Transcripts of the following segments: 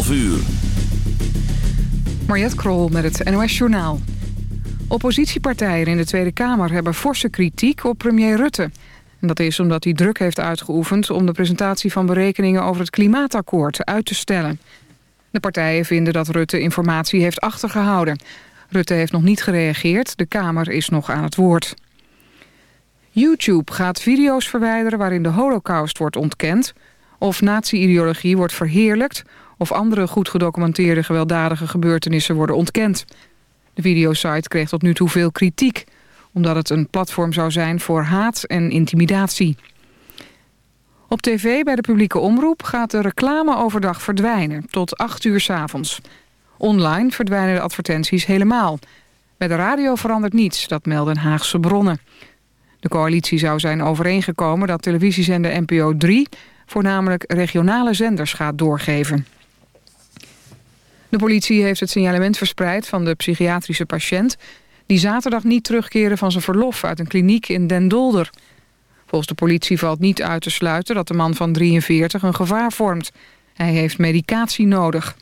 11 uur. Krol met het NOS Journaal. Oppositiepartijen in de Tweede Kamer hebben forse kritiek op premier Rutte. En dat is omdat hij druk heeft uitgeoefend... om de presentatie van berekeningen over het klimaatakkoord uit te stellen. De partijen vinden dat Rutte informatie heeft achtergehouden. Rutte heeft nog niet gereageerd, de Kamer is nog aan het woord. YouTube gaat video's verwijderen waarin de holocaust wordt ontkend... of nazi-ideologie wordt verheerlijkt... of andere goed gedocumenteerde gewelddadige gebeurtenissen worden ontkend. De videosite kreeg tot nu toe veel kritiek... omdat het een platform zou zijn voor haat en intimidatie. Op tv bij de publieke omroep gaat de reclame overdag verdwijnen... tot 8 uur s avonds. Online verdwijnen de advertenties helemaal. Bij de radio verandert niets, dat melden Haagse bronnen. De coalitie zou zijn overeengekomen dat televisiezender NPO 3... voornamelijk regionale zenders gaat doorgeven. De politie heeft het signalement verspreid van de psychiatrische patiënt... die zaterdag niet terugkeerde van zijn verlof uit een kliniek in Den Dolder. Volgens de politie valt niet uit te sluiten dat de man van 43 een gevaar vormt. Hij heeft medicatie nodig.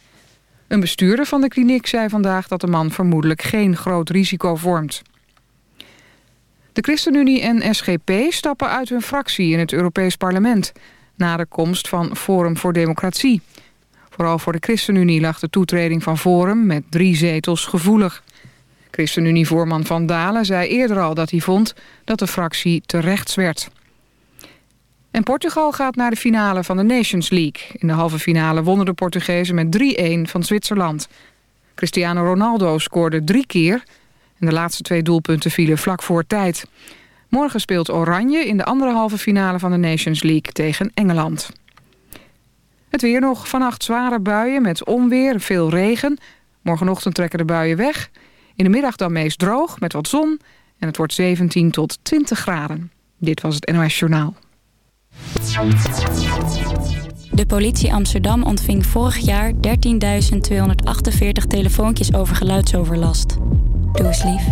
Een bestuurder van de kliniek zei vandaag dat de man vermoedelijk geen groot risico vormt. De ChristenUnie en SGP stappen uit hun fractie in het Europees Parlement... na de komst van Forum voor Democratie. Vooral voor de ChristenUnie lag de toetreding van Forum met drie zetels gevoelig. ChristenUnie-voorman Van Dalen zei eerder al dat hij vond dat de fractie terechts werd. En Portugal gaat naar de finale van de Nations League. In de halve finale wonnen de Portugezen met 3-1 van Zwitserland. Cristiano Ronaldo scoorde drie keer... en de laatste twee doelpunten vielen vlak voor tijd. Morgen speelt Oranje in de andere halve finale van de Nations League tegen Engeland. Het weer nog. Vannacht zware buien met onweer, veel regen. Morgenochtend trekken de buien weg. In de middag dan meest droog met wat zon. En het wordt 17 tot 20 graden. Dit was het NOS Journaal. De politie Amsterdam ontving vorig jaar 13.248 telefoontjes over geluidsoverlast. Doe eens lief.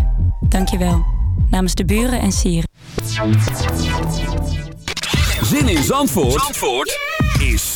Dank je wel. Namens de buren en sieren. Zin in Zandvoort, Zandvoort is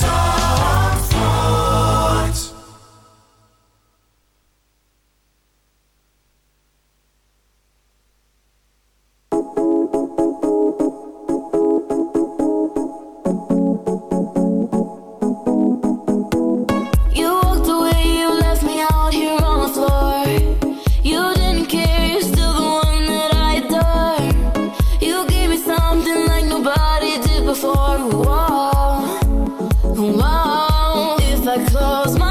I close my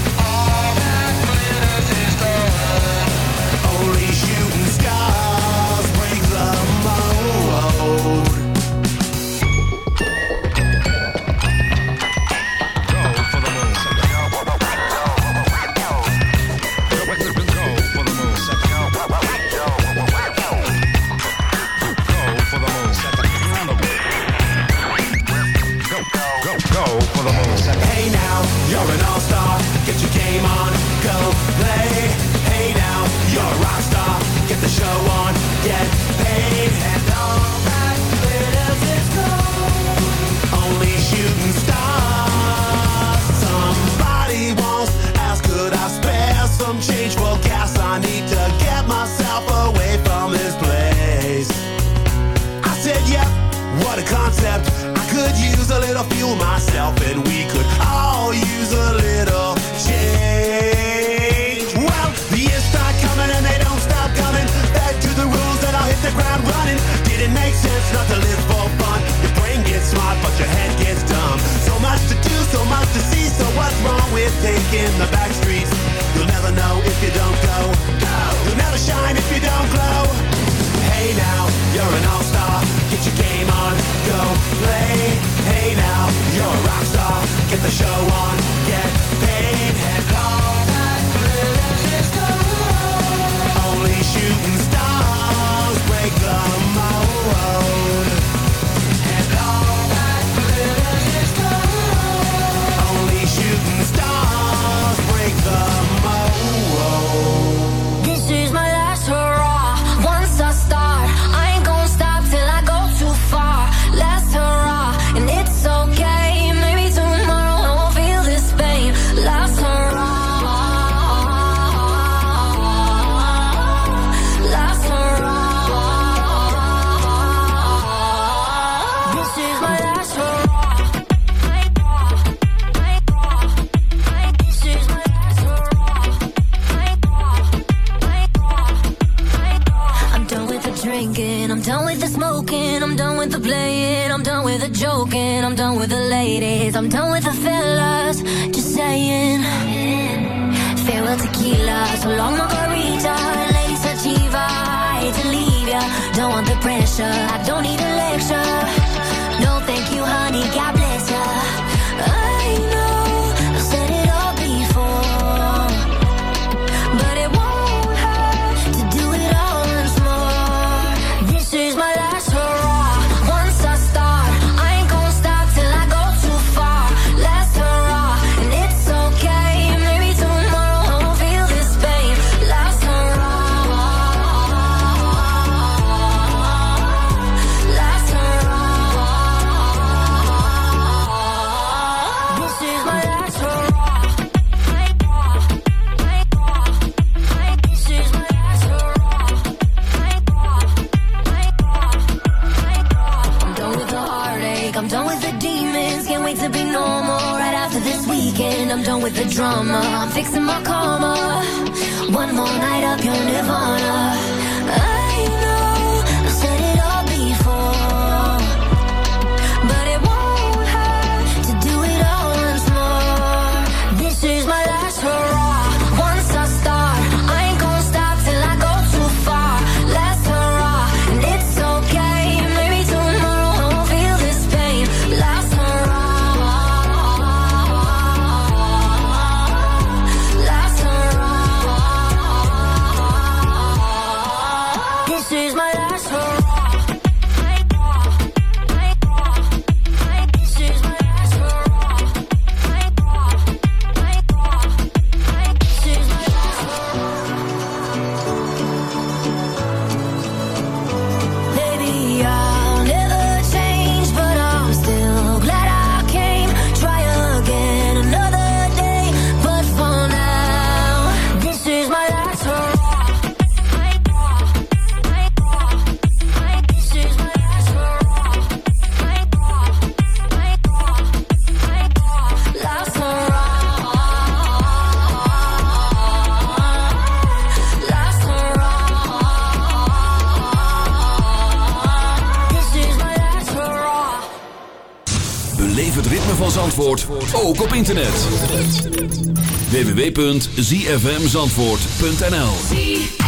www.zfmzandvoort.nl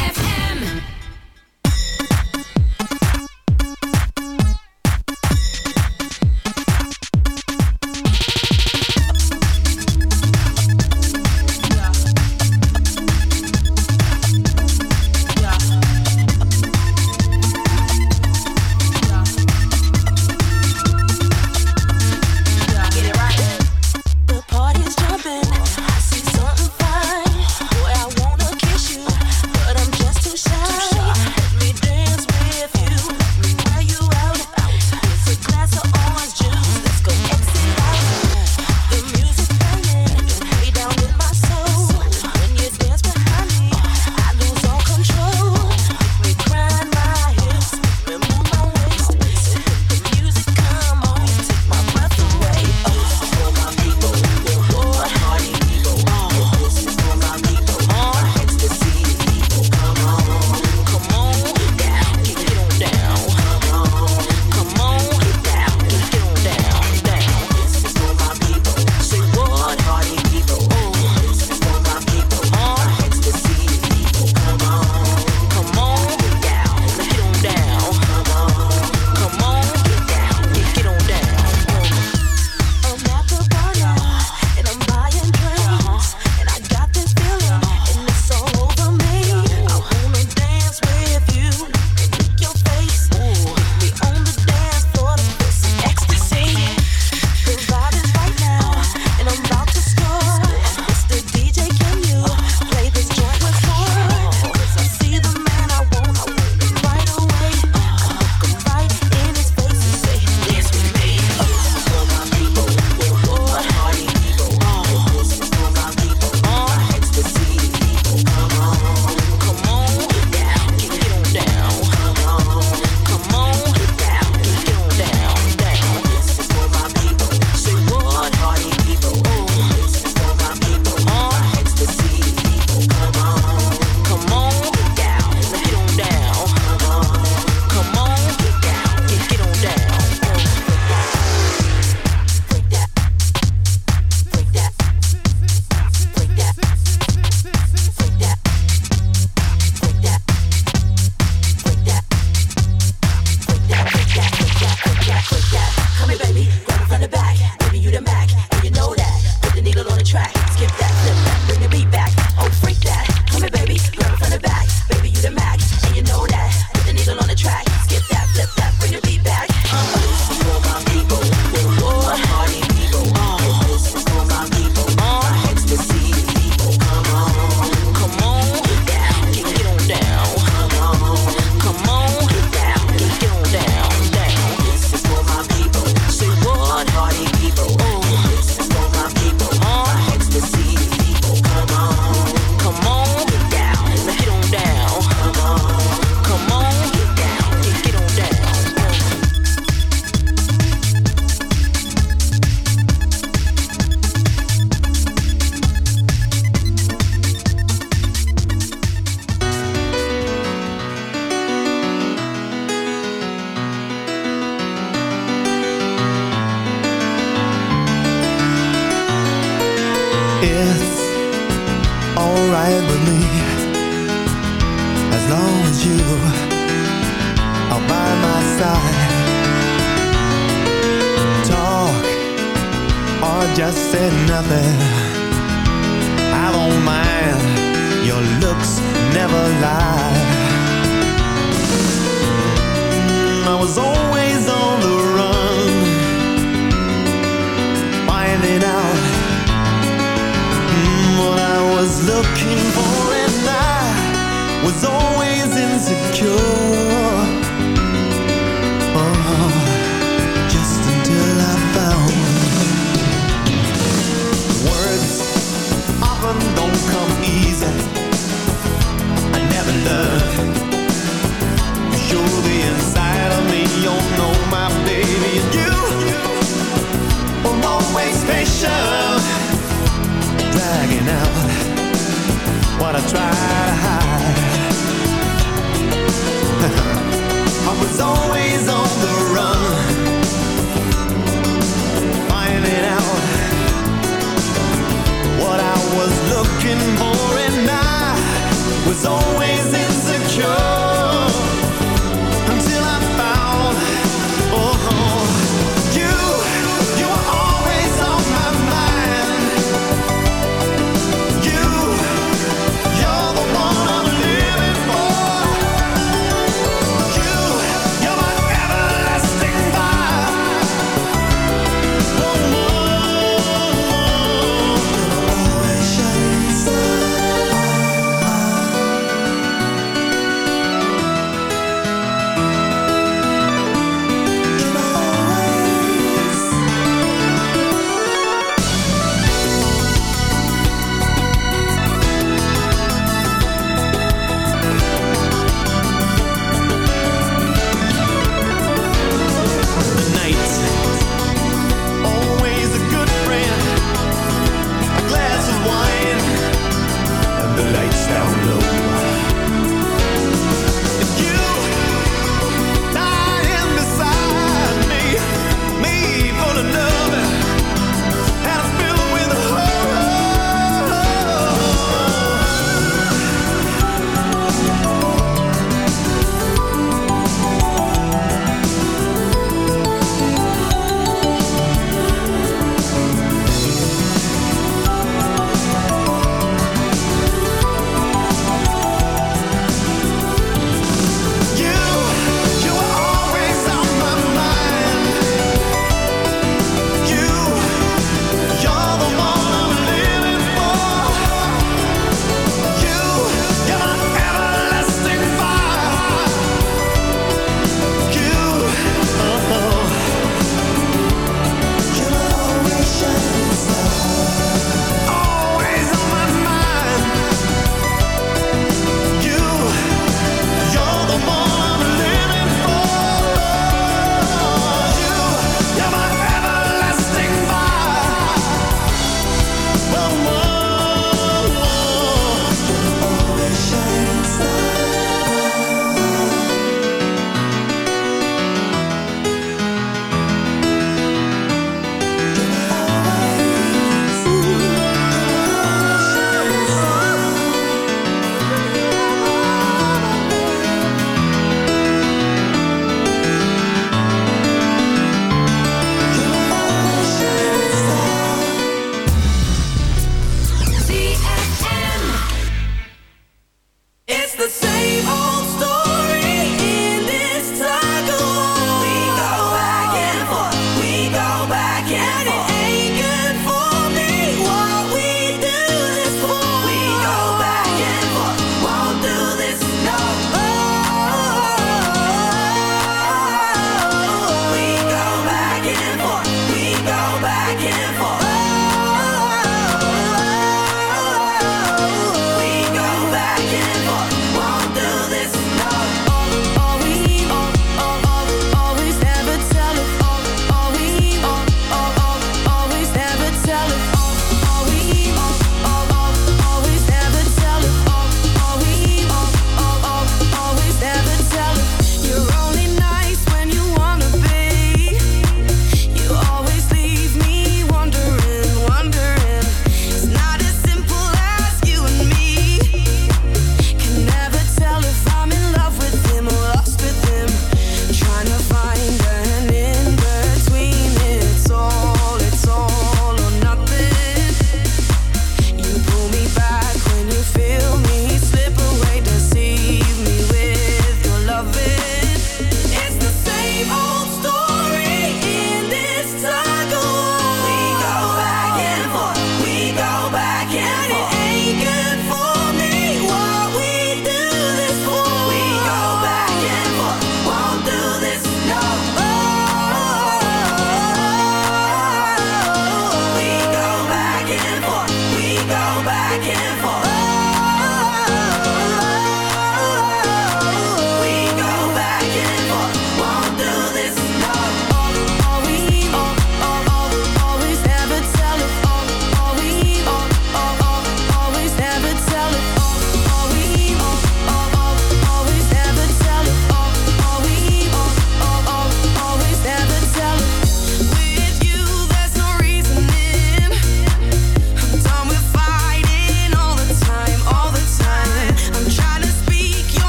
try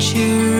Picture